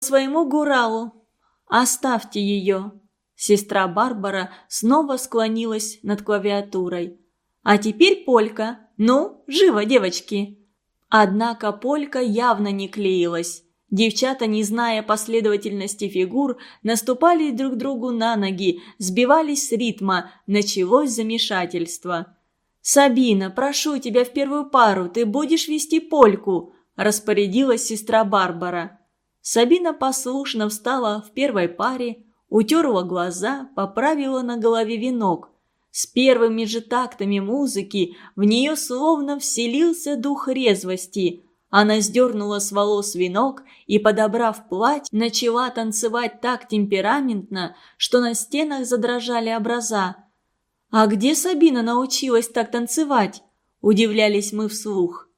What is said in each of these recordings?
своему Гуралу. Оставьте ее». Сестра Барбара снова склонилась над клавиатурой. «А теперь полька. Ну, живо, девочки!» Однако полька явно не клеилась. Девчата, не зная последовательности фигур, наступали друг другу на ноги, сбивались с ритма, началось замешательство. «Сабина, прошу тебя в первую пару, ты будешь вести польку», – распорядилась сестра Барбара. Сабина послушно встала в первой паре, утерла глаза, поправила на голове венок. С первыми же тактами музыки в нее словно вселился дух резвости – она сдернула с волос венок и, подобрав платье, начала танцевать так темпераментно, что на стенах задрожали образа. «А где Сабина научилась так танцевать?» – удивлялись мы вслух.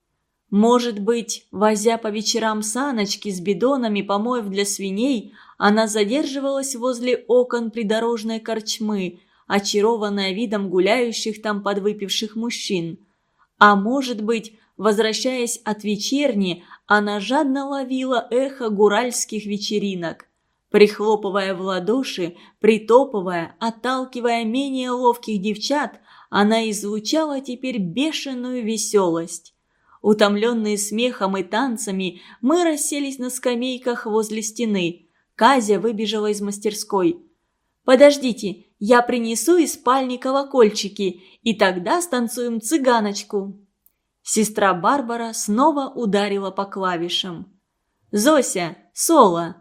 Может быть, возя по вечерам саночки с бидонами помоев для свиней, она задерживалась возле окон придорожной корчмы, очарованная видом гуляющих там подвыпивших мужчин. А может быть, Возвращаясь от вечерни, она жадно ловила эхо гуральских вечеринок. Прихлопывая в ладоши, притопывая, отталкивая менее ловких девчат, она излучала теперь бешеную веселость. Утомленные смехом и танцами, мы расселись на скамейках возле стены. Казя выбежала из мастерской. «Подождите, я принесу из спальни колокольчики, и тогда станцуем цыганочку». Сестра Барбара снова ударила по клавишам. «Зося! Соло!»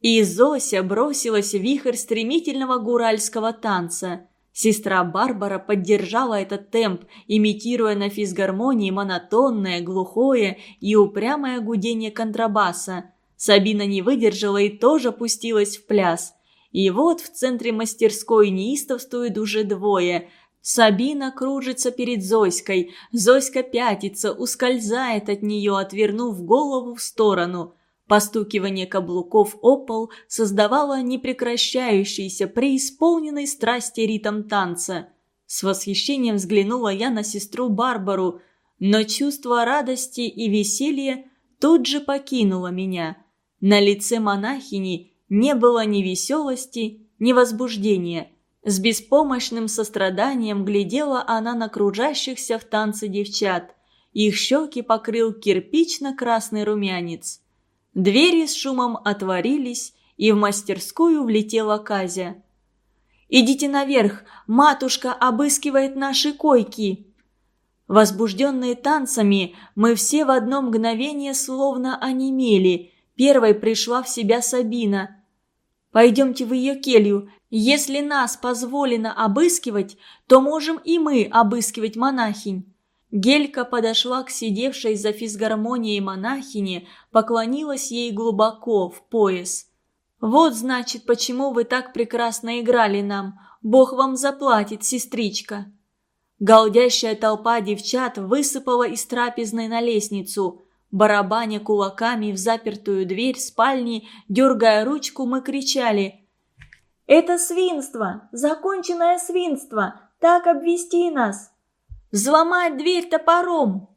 И Зося бросилась в вихрь стремительного гуральского танца. Сестра Барбара поддержала этот темп, имитируя на физгармонии монотонное, глухое и упрямое гудение контрабаса. Сабина не выдержала и тоже пустилась в пляс. И вот в центре мастерской неистовствуют уже двое – Сабина кружится перед Зоськой. Зоська пятится, ускользает от нее, отвернув голову в сторону. Постукивание каблуков о пол создавало непрекращающийся, преисполненный страсти ритм танца. С восхищением взглянула я на сестру Барбару, но чувство радости и веселья тут же покинуло меня. На лице монахини не было ни веселости, ни возбуждения – с беспомощным состраданием глядела она на кружащихся в танце девчат. Их щеки покрыл кирпично-красный румянец. Двери с шумом отворились, и в мастерскую влетела Казя. «Идите наверх, матушка обыскивает наши койки!» Возбужденные танцами, мы все в одно мгновение словно онемели. Первой пришла в себя Сабина. «Пойдемте в ее келью, если нас позволено обыскивать, то можем и мы обыскивать монахинь». Гелька подошла к сидевшей за физгармонией монахине, поклонилась ей глубоко, в пояс. «Вот, значит, почему вы так прекрасно играли нам. Бог вам заплатит, сестричка». Голдящая толпа девчат высыпала из трапезной на лестницу. Барабаня кулаками в запертую дверь спальни, дергая ручку, мы кричали это свинство, законченное свинство, так обвести нас. Взломать дверь топором.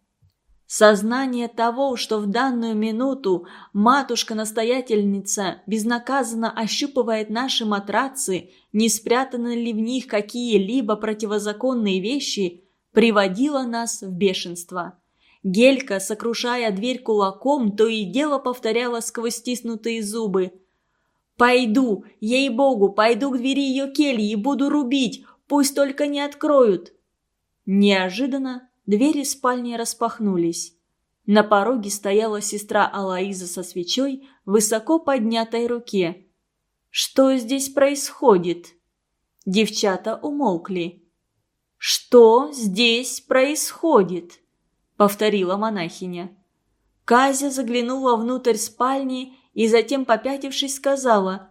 Сознание того, что в данную минуту матушка-настоятельница безнаказанно ощупывает наши матрацы, не спрятаны ли в них какие-либо противозаконные вещи, приводило нас в бешенство. Гелька, сокрушая дверь кулаком, то и дело повторяла сквозь стиснутые зубы – Пойду, ей-богу, пойду к двери ее кельи и буду рубить, пусть только не откроют. Неожиданно двери спальни распахнулись. На пороге стояла сестра Алаиза со свечой в высоко поднятой руке. «Что здесь происходит?» Девчата умолкли. «Что здесь происходит?» — повторила монахиня. Казя заглянула внутрь спальни и затем, попятившись, сказала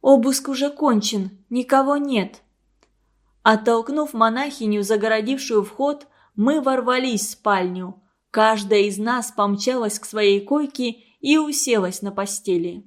«Обыск уже кончен, никого нет». Оттолкнув монахиню, загородившую вход, мы ворвались в спальню. Каждая из нас помчалась к своей койке и уселась на постели.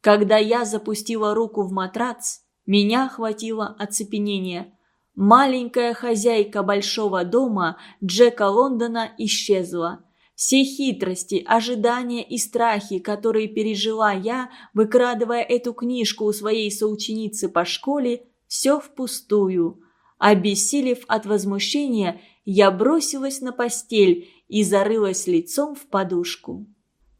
Когда я запустила руку в матрац, меня охватило оцепенение. Маленькая хозяйка большого дома Джека Лондона исчезла – Все хитрости, ожидания и страхи, которые пережила я, выкрадывая эту книжку у своей соученицы по школе, все впустую. Обессилев от возмущения, я бросилась на постель и зарылась лицом в подушку.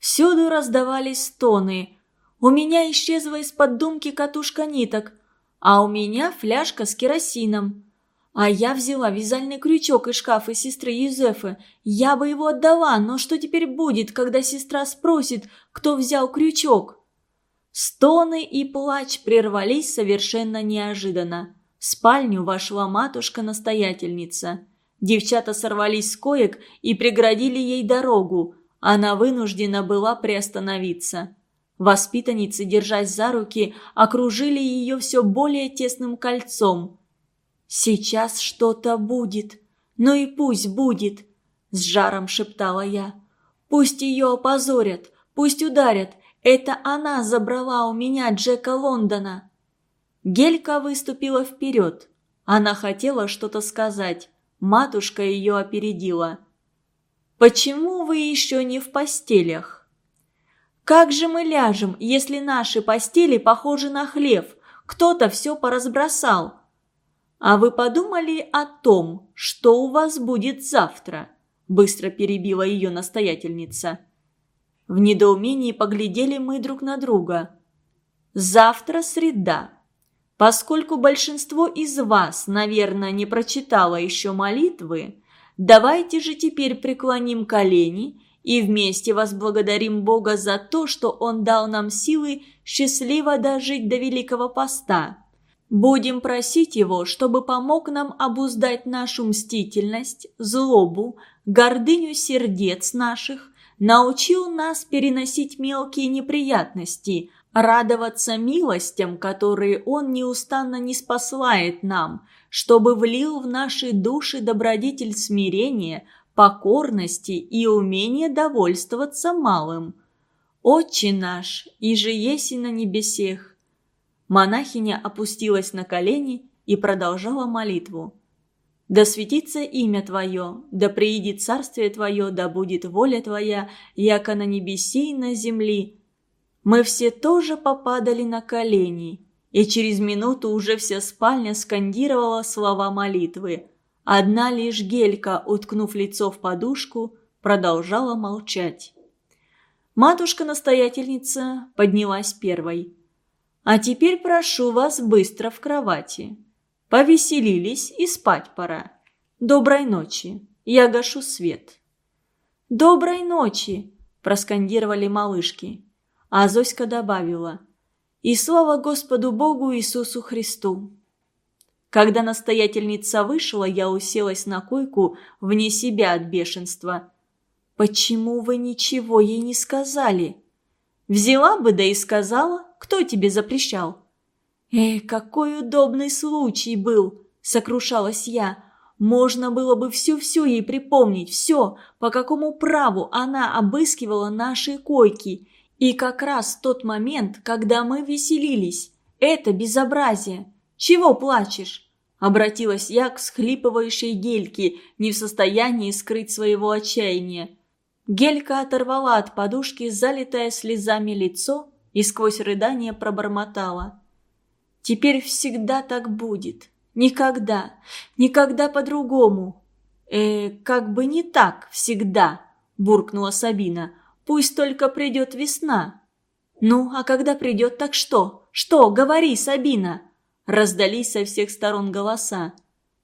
Всюду раздавались стоны. У меня исчезла из-под думки катушка ниток, а у меня фляжка с керосином. А я взяла вязальный крючок из шкафа сестры Юзефы. Я бы его отдала, но что теперь будет, когда сестра спросит, кто взял крючок? Стоны и плач прервались совершенно неожиданно. В спальню вошла матушка-настоятельница. Девчата сорвались с коек и преградили ей дорогу. Она вынуждена была приостановиться. Воспитанницы, держась за руки, окружили ее все более тесным кольцом. «Сейчас что-то будет. Ну и пусть будет», – с жаром шептала я. «Пусть ее опозорят, пусть ударят. Это она забрала у меня Джека Лондона». Гелька выступила вперед. Она хотела что-то сказать. Матушка ее опередила. Почему вы еще не в постелях? Как же мы ляжем, если наши постели похожи на хлев? Кто-то все поразбросал. А вы подумали о том, что у вас будет завтра? Быстро перебила ее настоятельница. В недоумении поглядели мы друг на друга. Завтра среда. Поскольку большинство из вас, наверное, не прочитало еще молитвы, Давайте же теперь преклоним колени и вместе возблагодарим Бога за то, что Он дал нам силы счастливо дожить до Великого Поста. Будем просить Его, чтобы помог нам обуздать нашу мстительность, злобу, гордыню сердец наших, научил нас переносить мелкие неприятности, радоваться милостям, которые Он неустанно не спасает нам – чтобы влил в наши души добродетель смирения, покорности и умение довольствоваться малым. «Отче наш, и же еси на небесех!» Монахиня опустилась на колени и продолжала молитву. «Да светится имя Твое, да приидет царствие Твое, да будет воля Твоя, яко на небеси и на земли». Мы все тоже попадали на колени – и через минуту уже вся спальня скандировала слова молитвы. Одна лишь Гелька, уткнув лицо в подушку, продолжала молчать. Матушка-настоятельница поднялась первой. «А теперь прошу вас быстро в кровати. Повеселились и спать пора. Доброй ночи. Я гашу свет». «Доброй ночи!» – проскандировали малышки. А Зоська добавила – и слава Господу Богу Иисусу Христу. Когда настоятельница вышла, я уселась на койку вне себя от бешенства. «Почему вы ничего ей не сказали?» «Взяла бы, да и сказала. Кто тебе запрещал?» «Эй, какой удобный случай был!» – сокрушалась я. «Можно было бы все-все ей припомнить, все, по какому праву она обыскивала наши койки, и как раз тот момент, когда мы веселились. Это безобразие. Чего плачешь?» Обратилась я к схлипывающей Гельке, не в состоянии скрыть своего отчаяния. Гелька оторвала от подушки залитое слезами лицо и сквозь рыдание пробормотала. «Теперь всегда так будет. Никогда, никогда по-другому». «Э, как бы не так всегда», – буркнула Сабина. Пусть только придет весна». «Ну, а когда придет, так что? Что? Говори, Сабина!» Раздались со всех сторон голоса.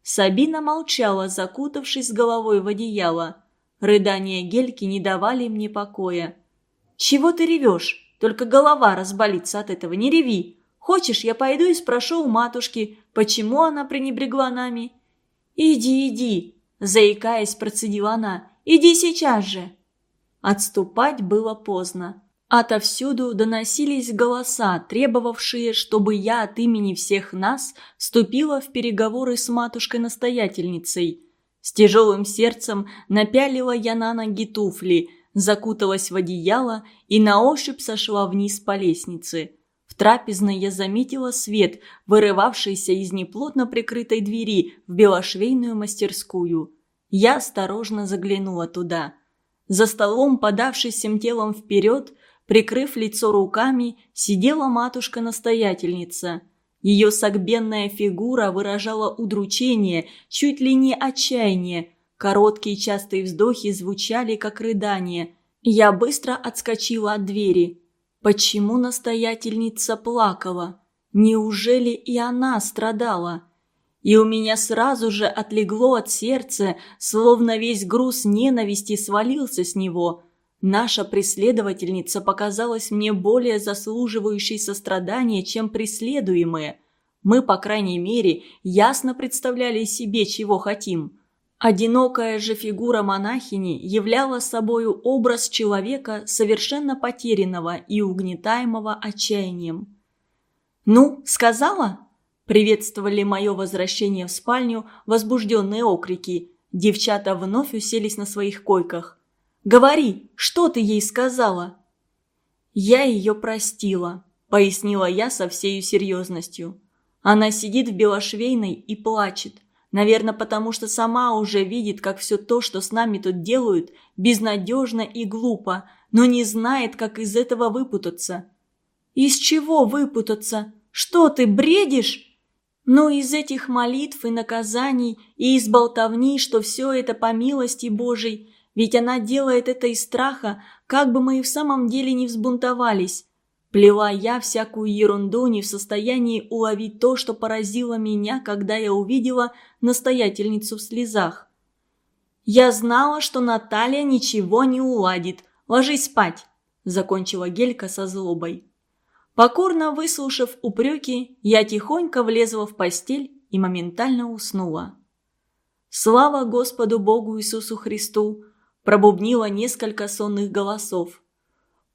Сабина молчала, закутавшись головой в одеяло. Рыдания Гельки не давали мне покоя. «Чего ты ревешь? Только голова разболится от этого, не реви. Хочешь, я пойду и спрошу у матушки, почему она пренебрегла нами?» «Иди, иди!» – заикаясь, процедила она. «Иди сейчас же!» Отступать было поздно. Отовсюду доносились голоса, требовавшие, чтобы я от имени всех нас вступила в переговоры с матушкой-настоятельницей. С тяжелым сердцем напялила я на ноги туфли, закуталась в одеяло и на ощупь сошла вниз по лестнице. Трапезной я заметила свет, вырывавшийся из неплотно прикрытой двери в белошвейную мастерскую. Я осторожно заглянула туда – За столом, подавшись всем телом вперед, прикрыв лицо руками, сидела матушка-настоятельница. Ее согбенная фигура выражала удручение, чуть ли не отчаяние. Короткие частые вздохи звучали, как рыдание. Я быстро отскочила от двери. Почему настоятельница плакала? Неужели и она страдала? И у меня сразу же отлегло от сердца, словно весь груз ненависти свалился с него. Наша преследовательница показалась мне более заслуживающей сострадания, чем преследуемые. Мы, по крайней мере, ясно представляли себе, чего хотим. Одинокая же фигура монахини являла собою образ человека, совершенно потерянного и угнетаемого отчаянием. «Ну, сказала?» Приветствовали мое возвращение в спальню возбужденные окрики. Девчата вновь уселись на своих койках. «Говори, что ты ей сказала?» «Я ее простила», — пояснила я со всей серьезностью. Она сидит в белошвейной и плачет. Наверное, потому что сама уже видит, как все то, что с нами тут делают, безнадежно и глупо, но не знает, как из этого выпутаться. «Из чего выпутаться? Что ты, бредишь?» Но из этих молитв и наказаний, и из болтовни, что все это по милости Божией, ведь она делает это из страха, как бы мы и в самом деле не взбунтовались. Плела всякую ерунду, не в состоянии уловить то, что поразило меня, когда я увидела настоятельницу в слезах. «Я знала, что Наталья ничего не уладит. Ложись спать», – закончила Гелька со злобой. Покорно выслушав упреки, я тихонько влезла в постель и моментально уснула. «Слава Господу Богу Иисусу Христу!» пробубнило несколько сонных голосов.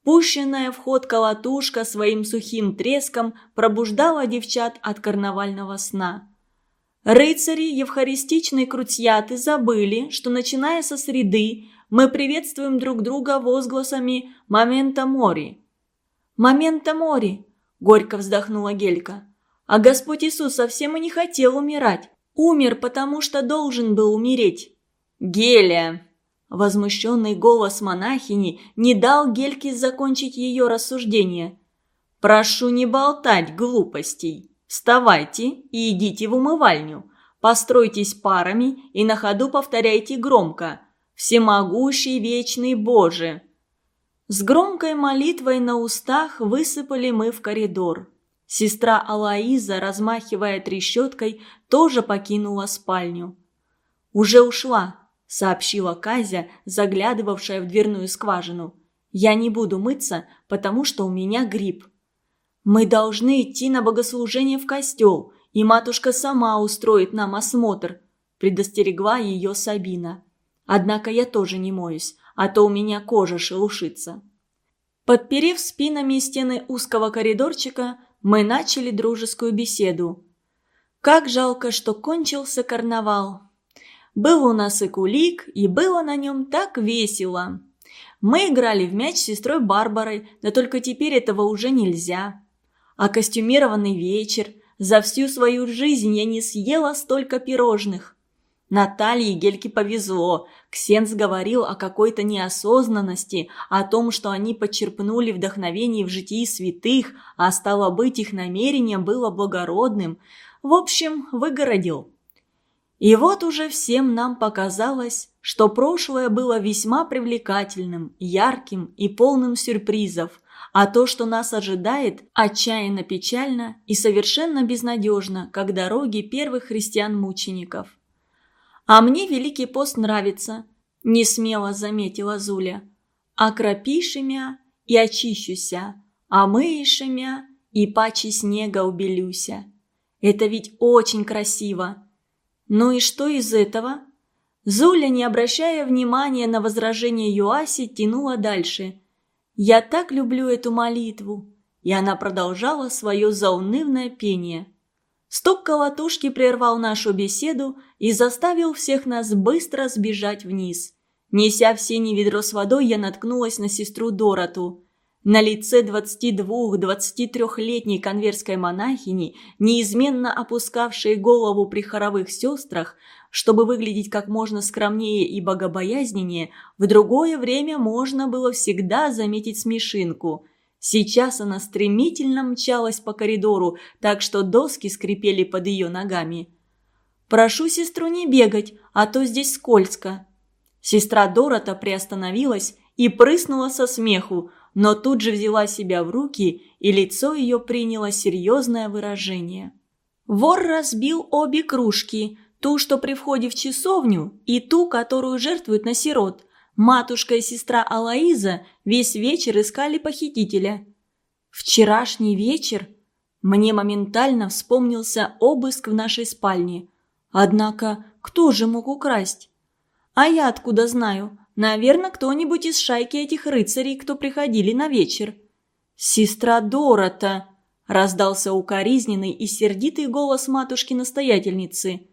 Пущенная в ход колотушка своим сухим треском пробуждала девчат от карнавального сна. Рыцари евхаристичной крутьяты забыли, что начиная со среды мы приветствуем друг друга возгласами «Момента мори», «Момента мори!» – горько вздохнула Гелька. «А Господь Иисус совсем и не хотел умирать. Умер, потому что должен был умереть». «Геля!» Возмущенный голос монахини не дал Гельке закончить ее рассуждение. «Прошу не болтать глупостей. Вставайте и идите в умывальню. Постройтесь парами и на ходу повторяйте громко. Всемогущий вечный Боже!» С громкой молитвой на устах высыпали мы в коридор. Сестра Алаиза, размахивая трещоткой, тоже покинула спальню. «Уже ушла», — сообщила Казя, заглядывавшая в дверную скважину. «Я не буду мыться, потому что у меня грипп». «Мы должны идти на богослужение в костел, и матушка сама устроит нам осмотр», — предостерегла ее Сабина. «Однако я тоже не моюсь а то у меня кожа шелушится. Подперев спинами стены узкого коридорчика, мы начали дружескую беседу. Как жалко, что кончился карнавал. Был у нас и кулик, и было на нем так весело. Мы играли в мяч с сестрой Барбарой, да только теперь этого уже нельзя. А костюмированный вечер. За всю свою жизнь я не съела столько пирожных. Наталье Гельке повезло. Ксенс говорил о какой-то неосознанности, о том, что они почерпнули вдохновение в житии святых, а стало быть, их намерение было благородным. В общем, выгородил. И вот уже всем нам показалось, что прошлое было весьма привлекательным, ярким и полным сюрпризов, а то, что нас ожидает, отчаянно печально и совершенно безнадежно, как дороги первых христиан-мучеников. «А мне Великий пост нравится», – несмело заметила Зуля. «Окропишемя и очищуся, а мыешемя и паче снега убелюся. Это ведь очень красиво. Ну и что из этого?» Зуля, не обращая внимания на возражение Юаси, тянула дальше. «Я так люблю эту молитву!» И она продолжала свое заунывное пение. Стук колотушки прервал нашу беседу и заставил всех нас быстро сбежать вниз. Неся в сине ведро с водой, я наткнулась на сестру Дороту. На лице 22-23-летней конверской монахини, неизменно опускавшей голову при хоровых сестрах, чтобы выглядеть как можно скромнее и богобоязненнее, в другое время можно было всегда заметить смешинку. Сейчас она стремительно мчалась по коридору, так что доски скрипели под ее ногами. «Прошу сестру не бегать, а то здесь скользко». Сестра Дорота приостановилась и прыснула со смеху, но тут же взяла себя в руки, и лицо ее приняло серьезное выражение. Вор разбил обе кружки, ту, что при входе в часовню, и ту, которую жертвуют на сирот. Матушка и сестра Алаиза весь вечер искали похитителя. Вчерашний вечер мне моментально вспомнился обыск в нашей спальне. Однако, кто же мог украсть? А я откуда знаю? Наверное, кто-нибудь из шайки этих рыцарей, кто приходили на вечер. «Сестра Дорота!» – раздался укоризненный и сердитый голос матушки-настоятельницы.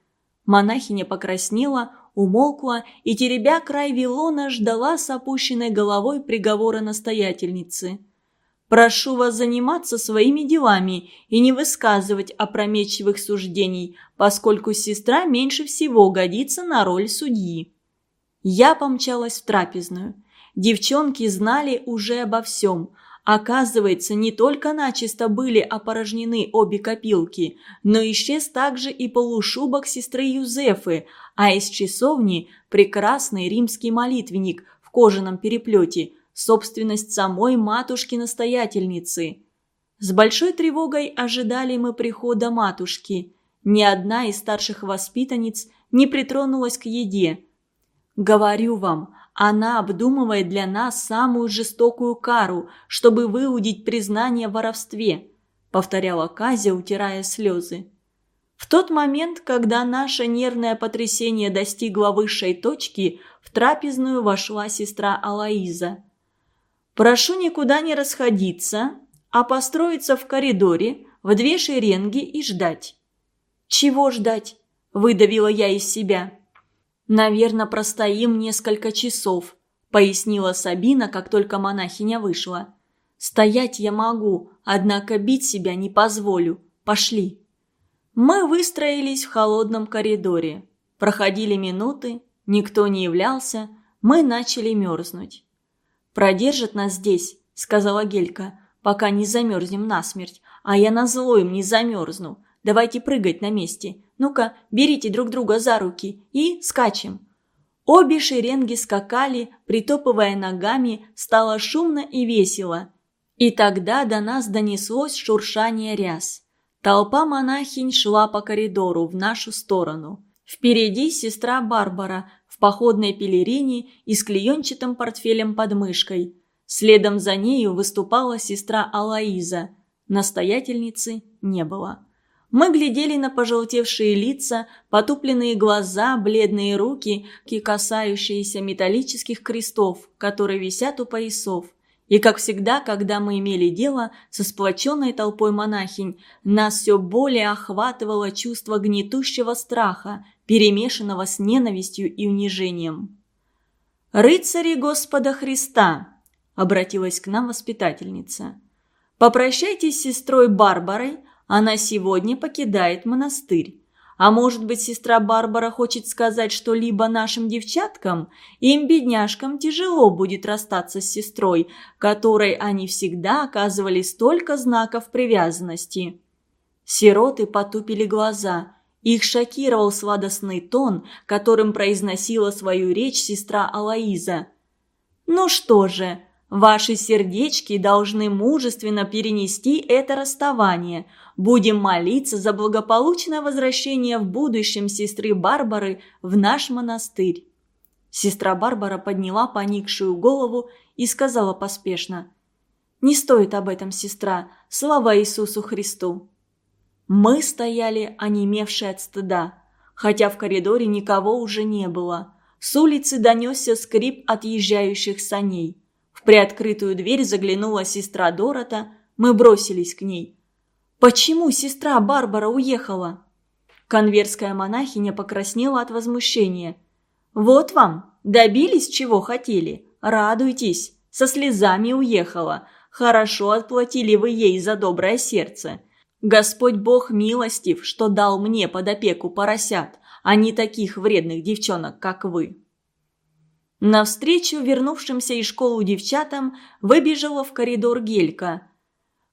Монахиня покраснела, умолкла и, теребя край вилона, ждала с опущенной головой приговора настоятельницы. «Прошу вас заниматься своими делами и не высказывать опрометчивых суждений, поскольку сестра меньше всего годится на роль судьи». Я помчалась в трапезную. Девчонки знали уже обо всем. Оказывается, не только начисто были опорожнены обе копилки, но исчез также и полушубок сестры Юзефы, а из часовни прекрасный римский молитвенник в кожаном переплете, собственность самой матушки-настоятельницы. С большой тревогой ожидали мы прихода матушки. Ни одна из старших воспитанниц не притронулась к еде – Говорю вам, она обдумывает для нас самую жестокую кару, чтобы выудить признание в воровстве», – повторяла Казя, утирая слезы. В тот момент, когда наше нервное потрясение достигло высшей точки, в трапезную вошла сестра Алаиза. «Прошу никуда не расходиться, а построиться в коридоре, в две шеренги и ждать». «Чего ждать?» – выдавила я из себя. «Наверное, простоим несколько часов», – пояснила Сабина, как только монахиня вышла. «Стоять я могу, однако бить себя не позволю. Пошли». Мы выстроились в холодном коридоре. Проходили минуты, никто не являлся, мы начали мерзнуть. «Продержат нас здесь», – сказала Гелька, – «пока не замерзнем насмерть, а я назло им не замерзну. Давайте прыгать на месте. Ну-ка, берите друг друга за руки и скачем». Обе шеренги скакали, притопывая ногами, стало шумно и весело. И тогда до нас донеслось шуршание ряс. Толпа монахинь шла по коридору в нашу сторону. Впереди сестра Барбара в походной пелерине и с клеенчатым портфелем под мышкой. Следом за нею выступала сестра Алаиза. Настоятельницы не было. Мы глядели на пожелтевшие лица, потупленные глаза, бледные руки касающиеся металлических крестов, которые висят у поясов. И, как всегда, когда мы имели дело со сплоченной толпой монахинь, нас все более охватывало чувство гнетущего страха, перемешанного с ненавистью и унижением. «Рыцари Господа Христа!» – обратилась к нам воспитательница. «Попрощайтесь с сестрой Барбарой, она сегодня покидает монастырь. А может быть, сестра Барбара хочет сказать что-либо нашим девчаткам? Им, бедняжкам, тяжело будет расстаться с сестрой, которой они всегда оказывали столько знаков привязанности. Сироты потупили глаза. Их шокировал сладостный тон, которым произносила свою речь сестра Алаиза. «Ну что же, ваши сердечки должны мужественно перенести это расставание. Будем молиться за благополучное возвращение в будущем сестры Барбары в наш монастырь». Сестра Барбара подняла поникшую голову и сказала поспешно. «Не стоит об этом, сестра. Слава Иисусу Христу!» Мы стояли, онемевшие от стыда, хотя в коридоре никого уже не было. С улицы донесся скрип отъезжающих саней. В приоткрытую дверь заглянула сестра Дорота, мы бросились к ней. Почему сестра Барбара уехала?» Конверская монахиня покраснела от возмущения. «Вот вам, добились чего хотели. Радуйтесь, со слезами уехала. Хорошо отплатили вы ей за доброе сердце. Господь Бог милостив, что дал мне под опеку поросят, а не таких вредных девчонок, как вы». Навстречу вернувшимся из школы девчатам выбежала в коридор Гелька.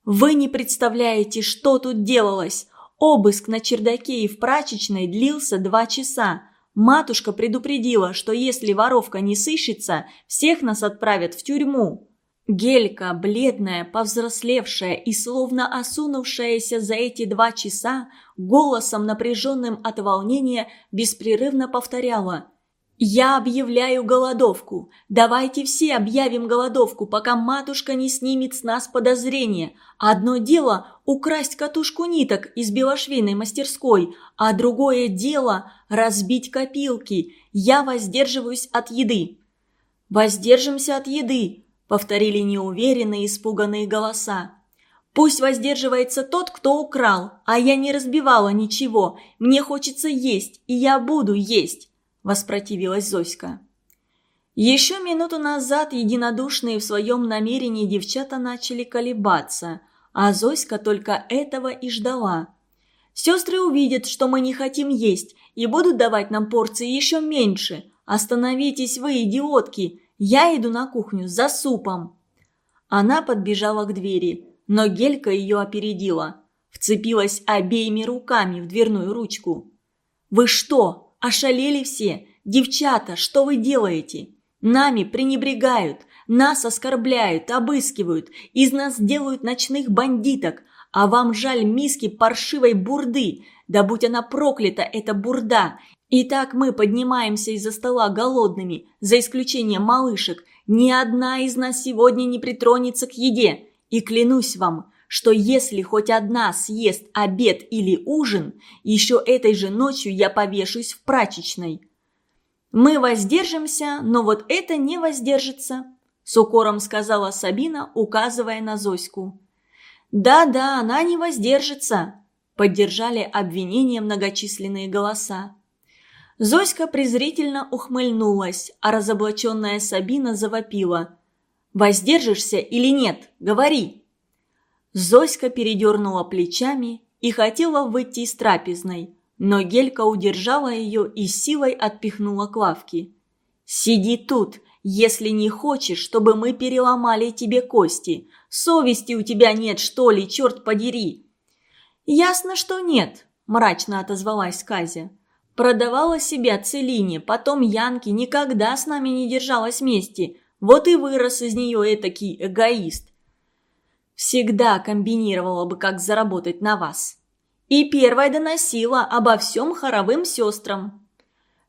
«Вы не представляете, что тут делалось! Обыск на чердаке и в прачечной длился два часа. Матушка предупредила, что если воровка не сыщется, всех нас отправят в тюрьму». Гелька, бледная, повзрослевшая и словно осунувшаяся за эти два часа, голосом напряженным от волнения, беспрерывно повторяла «Я объявляю голодовку. Давайте все объявим голодовку, пока матушка не снимет с нас подозрения. Одно дело – украсть катушку ниток из белошвейной мастерской, а другое дело – разбить копилки. Я воздерживаюсь от еды». «Воздержимся от еды», – повторили неуверенные, испуганные голоса. «Пусть воздерживается тот, кто украл, а я не разбивала ничего. Мне хочется есть, и я буду есть», – воспротивилась Зоська. Еще минуту назад единодушные в своем намерении девчата начали колебаться, а Зоська только этого и ждала. «Сестры увидят, что мы не хотим есть, и будут давать нам порции еще меньше. Остановитесь вы, идиотки! Я иду на кухню за супом». Она подбежала к двери, но Гелька ее опередила. Вцепилась обеими руками в дверную ручку. «Вы что, ошалели все? Девчата, что вы делаете? Нами пренебрегают, нас оскорбляют, обыскивают, из нас делают ночных бандиток, а вам жаль миски паршивой бурды, да будь она проклята, эта бурда, и так мы поднимаемся из-за стола голодными, за исключением малышек. Ни одна из нас сегодня не притронется к еде. И клянусь вам, что если хоть одна съест обед или ужин, еще этой же ночью я повешусь в прачечной. Мы воздержимся, но вот это не воздержится, с укором сказала Сабина, указывая на Зоську. Да-да, она не воздержится, поддержали обвинения многочисленные голоса. Зоська презрительно ухмыльнулась, а разоблаченная Сабина завопила. «Воздержишься или нет? Говори!» Зоська передернула плечами и хотела выйти из трапезной, но Гелька удержала ее и силой отпихнула к лавке. «Сиди тут, если не хочешь, чтобы мы переломали тебе кости. Совести у тебя нет, что ли, черт подери!» «Ясно, что нет», – мрачно отозвалась Казя. Продавала себя Целине, потом Янки никогда с нами не держалась вместе. Вот и вырос из нее этакий эгоист. Всегда комбинировала бы, как заработать на вас. И первая доносила обо всем хоровым сестрам.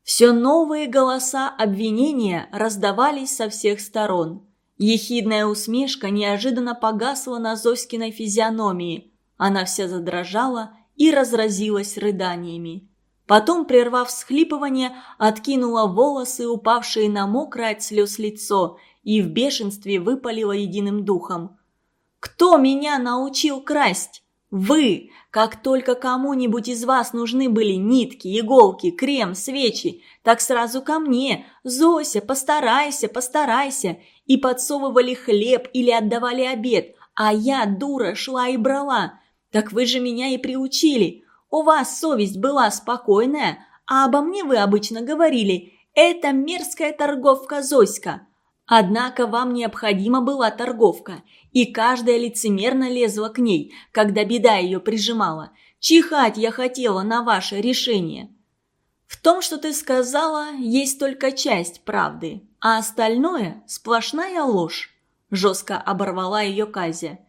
Все новые голоса обвинения раздавались со всех сторон. Ехидная усмешка неожиданно погасла на Зоськиной физиономии. Она вся задрожала и разразилась рыданиями. Потом, прервав всхлипывание, откинула волосы, упавшие на мокрое от слез лицо, и в бешенстве выпалила единым духом. «Кто меня научил красть? Вы! Как только кому-нибудь из вас нужны были нитки, иголки, крем, свечи, так сразу ко мне. Зося, постарайся, постарайся. И подсовывали хлеб или отдавали обед, а я, дура, шла и брала. Так вы же меня и приучили. У вас совесть была спокойная, а обо мне вы обычно говорили «это мерзкая торговка Зоська». Однако вам необходима была торговка, и каждая лицемерно лезла к ней, когда беда ее прижимала. Чихать я хотела на ваше решение. В том, что ты сказала, есть только часть правды, а остальное – сплошная ложь. Жестко оборвала ее Казя.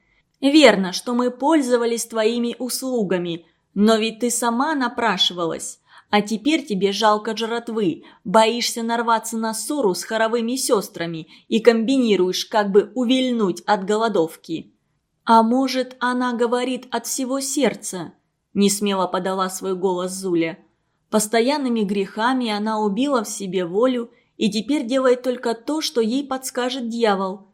Верно, что мы пользовались твоими услугами – но ведь ты сама напрашивалась. А теперь тебе жалко жратвы, боишься нарваться на ссору с хоровыми сестрами и комбинируешь, как бы увильнуть от голодовки. А может, она говорит от всего сердца? Несмело подала свой голос Зуля. Постоянными грехами она убила в себе волю и теперь делает только то, что ей подскажет дьявол.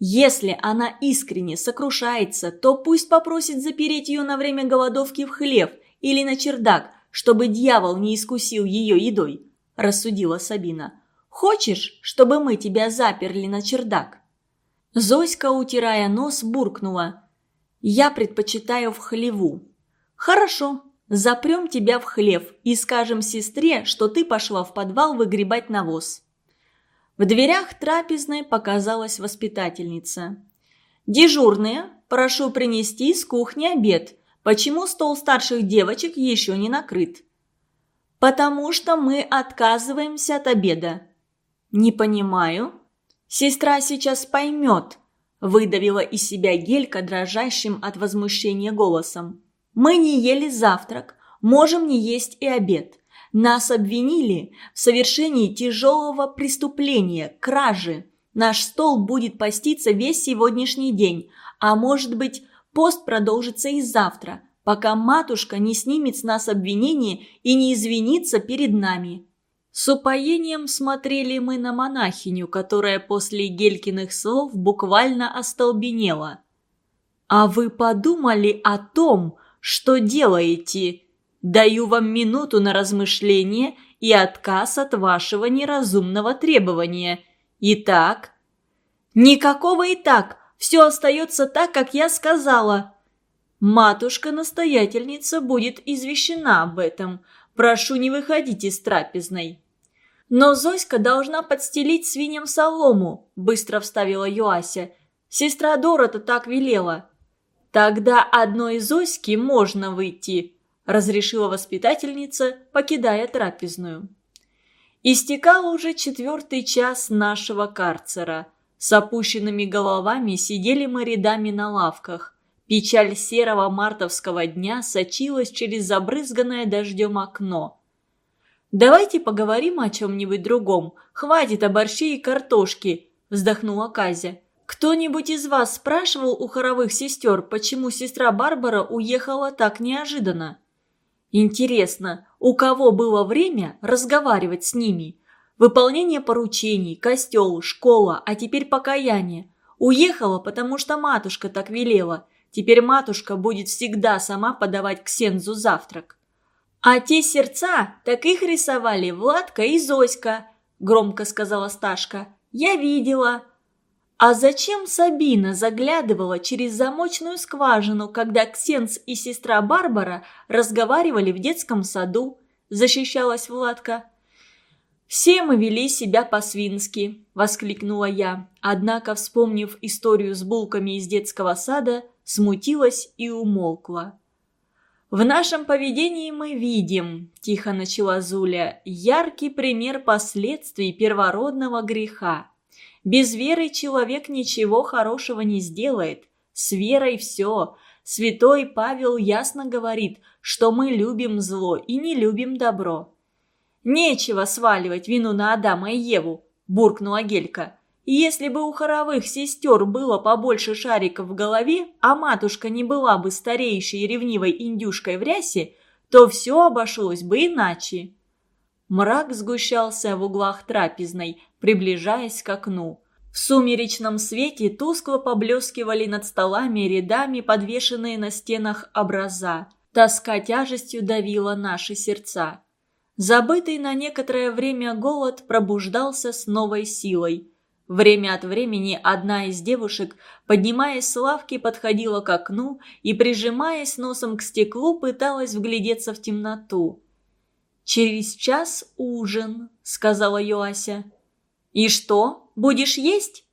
Если она искренне сокрушается, то пусть попросит запереть ее на время голодовки в хлев или на чердак, чтобы дьявол не искусил ее едой», – рассудила Сабина. «Хочешь, чтобы мы тебя заперли на чердак?» Зоська, утирая нос, буркнула. «Я предпочитаю в хлеву». «Хорошо, Запрем тебя в хлев и скажем сестре, что ты пошла в подвал выгребать навоз». В дверях трапезной показалась воспитательница. «Дежурные, прошу принести с кухни обед. Почему стол старших девочек еще не накрыт?» «Потому что мы отказываемся от обеда». «Не понимаю». «Сестра сейчас поймет», – выдавила из себя Гелька дрожащим от возмущения голосом. Мы не ели завтрак, можем не есть и обед. Нас обвинили в совершении тяжелого преступления, кражи. Наш стол будет поститься весь сегодняшний день, а может быть, пост продолжится и завтра, пока матушка не снимет с нас обвинение и не извинится перед нами. С упоением смотрели мы на монахиню, которая после Гелькиных слов буквально остолбенела. «А вы подумали о том, что делаете? Даю вам минуту на размышление и отказ от вашего неразумного требования. Итак...» «Никакого и так. Все остается так, как я сказала». «Матушка-настоятельница будет извещена об этом. Прошу, не выходить из трапезной». «Но Зоська должна подстелить свиньям солому», – быстро вставила Юася. «Сестра Дора-то так велела». «Тогда одной Зоське можно выйти», – разрешила воспитательница, покидая трапезную. Истекал уже четвертый час нашего карцера. С опущенными головами сидели мы рядами на лавках. Печаль серого мартовского дня сочилась через забрызганное дождем окно. «Давайте поговорим о чем-нибудь другом. Хватит о борще и картошке», – вздохнула Казя. Кто-нибудь из вас спрашивал у хоровых сестер, почему сестра Барбара уехала так неожиданно? Интересно, у кого было время разговаривать с ними? Выполнение поручений, костел, школа, а теперь покаяние. Уехала, потому что матушка так велела. Теперь матушка будет всегда сама подавать к Сензу завтрак. А те сердца, так их рисовали Владка и Зоська, громко сказала Сташка. Я видела. А зачем Сабина заглядывала через замочную скважину, когда Ксенс и сестра Барбара разговаривали в детском саду? Защищалась Владка. «Все мы вели себя по-свински», – воскликнула я. Однако, вспомнив историю с булками из детского сада, смутилась и умолкла. «В нашем поведении мы видим», – тихо начала Зуля, – «яркий пример последствий первородного греха. Без веры человек ничего хорошего не сделает. С верой все. Святой Павел ясно говорит, что мы любим зло и не любим добро. «Нечего сваливать вину на Адама и Еву», – буркнула Гелька. «Если бы у хоровых сестер было побольше шариков в голове, а матушка не была бы стареющей ревнивой индюшкой в рясе, то все обошлось бы иначе». Мрак сгущался в углах трапезной, приближаясь к окну. В сумеречном свете тускло поблескивали над столами рядами подвешенные на стенах образа. Тоска тяжестью давила наши сердца. Забытый на некоторое время голод пробуждался с новой силой. Время от времени одна из девушек, поднимаясь с лавки, подходила к окну и, прижимаясь носом к стеклу, пыталась вглядеться в темноту. «Через час ужин», — сказала Йоася. «И что, будешь есть?»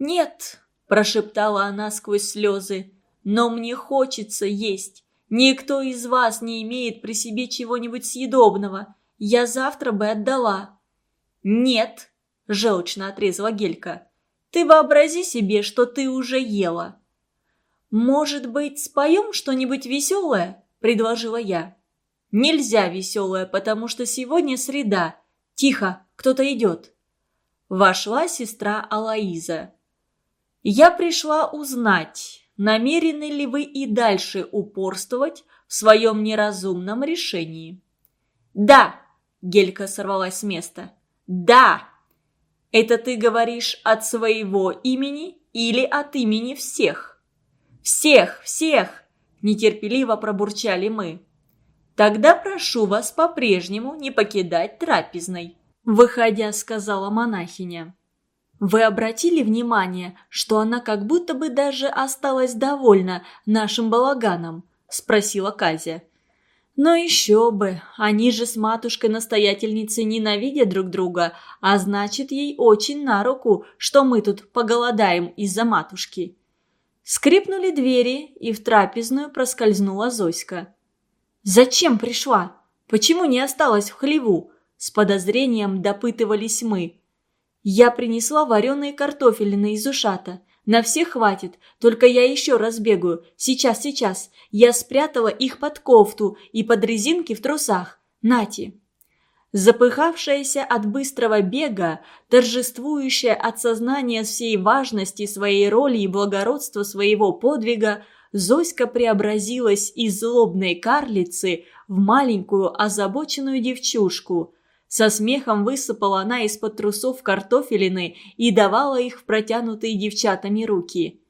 «Нет», – прошептала она сквозь слезы, – «но мне хочется есть. Никто из вас не имеет при себе чего-нибудь съедобного. Я завтра бы отдала». «Нет», – желчно отрезала Гелька. «Ты вообрази себе, что ты уже ела». «Может быть, споем что-нибудь веселое?» – предложила я. «Нельзя веселое, потому что сегодня среда. Тихо, кто-то идет» вошла сестра Алаиза. «Я пришла узнать, намерены ли вы и дальше упорствовать в своем неразумном решении?» «Да!» – Гелька сорвалась с места. «Да!» «Это ты говоришь от своего имени или от имени всех?» «Всех, всех!» – нетерпеливо пробурчали мы. «Тогда прошу вас по-прежнему не покидать трапезной». Выходя, сказала монахиня. «Вы обратили внимание, что она как будто бы даже осталась довольна нашим балаганом?» – спросила Казя. Но еще бы, они же с матушкой-настоятельницей ненавидят друг друга, а значит, ей очень на руку, что мы тут поголодаем из-за матушки. Скрипнули двери, и в трапезную проскользнула Зоська. «Зачем пришла? Почему не осталась в хлеву?» С подозрением допытывались мы. «Я принесла вареные картофелины из ушата. На всех хватит, только я еще раз бегаю. Сейчас, сейчас. Я спрятала их под кофту и под резинки в трусах. Нати. Запыхавшаяся от быстрого бега, торжествующая от сознания всей важности своей роли и благородства своего подвига, Зоська преобразилась из злобной карлицы в маленькую озабоченную девчушку – со смехом высыпала она из-под трусов картофелины и давала их в протянутые девчатами руки.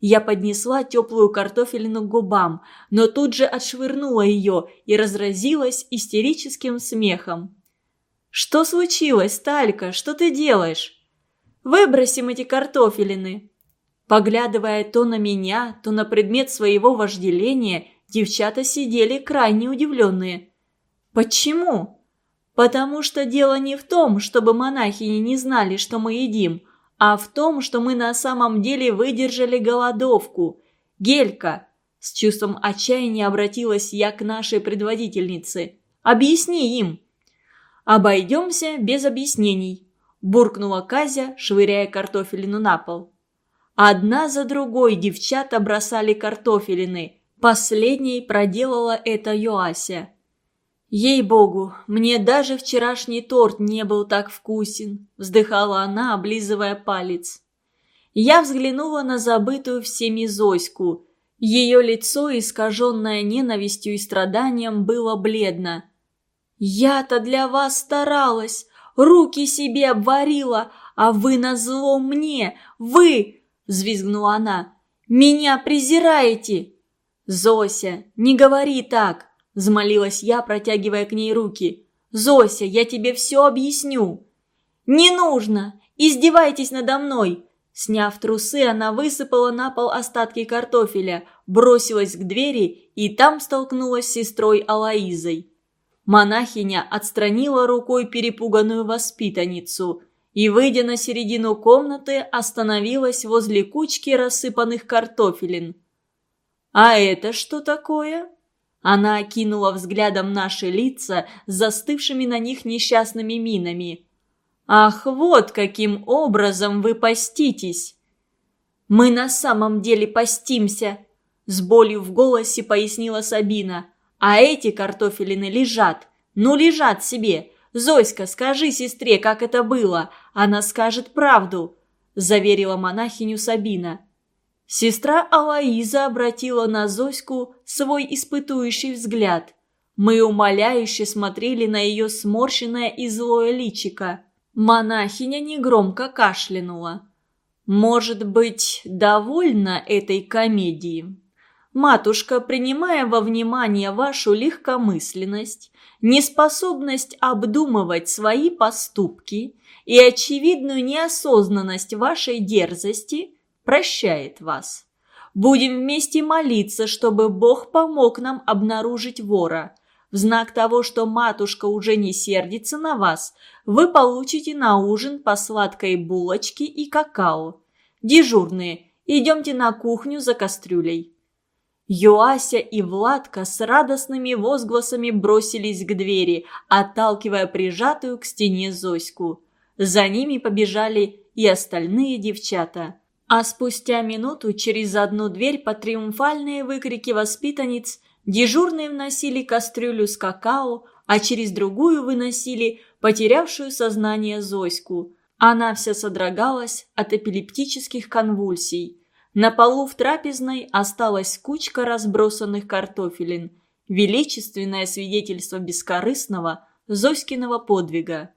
Я поднесла теплую картофелину к губам, но тут же отшвырнула ее и разразилась истерическим смехом. «Что случилось, Талька? Что ты делаешь?» «Выбросим эти картофелины!» Поглядывая то на меня, то на предмет своего вожделения, девчата сидели крайне удивленные. «Почему?» Потому что дело не в том, чтобы монахини не знали, что мы едим, а в том, что мы на самом деле выдержали голодовку. Гелька, с чувством отчаяния обратилась я к нашей предводительнице. Объясни им. Обойдемся без объяснений, буркнула Казя, швыряя картофелину на пол. Одна за другой девчата бросали картофелины. Последней проделала это Йоася. «Ей-богу, мне даже вчерашний торт не был так вкусен», – вздыхала она, облизывая палец. Я взглянула на забытую всеми Зоську. Ее лицо, искаженное ненавистью и страданием, было бледно. «Я-то для вас старалась, руки себе обварила, а вы назло мне, вы!» – взвизгнула она. «Меня презираете!» «Зося, не говори так!» Взмолилась я, протягивая к ней руки. «Зося, я тебе все объясню!» «Не нужно! Издевайтесь надо мной!» Сняв трусы, она высыпала на пол остатки картофеля, бросилась к двери и там столкнулась с сестрой Алаизой. Монахиня отстранила рукой перепуганную воспитанницу и, выйдя на середину комнаты, остановилась возле кучки рассыпанных картофелин. «А это что такое?» Она окинула взглядом наши лица с застывшими на них несчастными минами. «Ах, вот каким образом вы поститесь!» «Мы на самом деле постимся!» С болью в голосе пояснила Сабина. «А эти картофелины лежат. Ну, лежат себе. Зоська, скажи сестре, как это было. Она скажет правду», – заверила монахиню Сабина. Сестра Алаиза обратила на Зоську свой испытующий взгляд. Мы умоляюще смотрели на ее сморщенное и злое личико. Монахиня негромко кашлянула. «Может быть, довольна этой комедии?» Матушка, принимая во внимание вашу легкомысленность, неспособность обдумывать свои поступки и очевидную неосознанность вашей дерзости, прощает вас. Будем вместе молиться, чтобы Бог помог нам обнаружить вора. В знак того, что матушка уже не сердится на вас, вы получите на ужин по сладкой булочке и какао. Дежурные, идемте на кухню за кастрюлей». Юася и Владка с радостными возгласами бросились к двери, отталкивая прижатую к стене Зоську. За ними побежали и остальные девчата. А спустя минуту через одну дверь по триумфальные выкрики воспитанниц дежурные вносили кастрюлю с какао, а через другую выносили потерявшую сознание Зоську. Она вся содрогалась от эпилептических конвульсий. На полу в трапезной осталась кучка разбросанных картофелин. Величественное свидетельство бескорыстного Зоськиного подвига.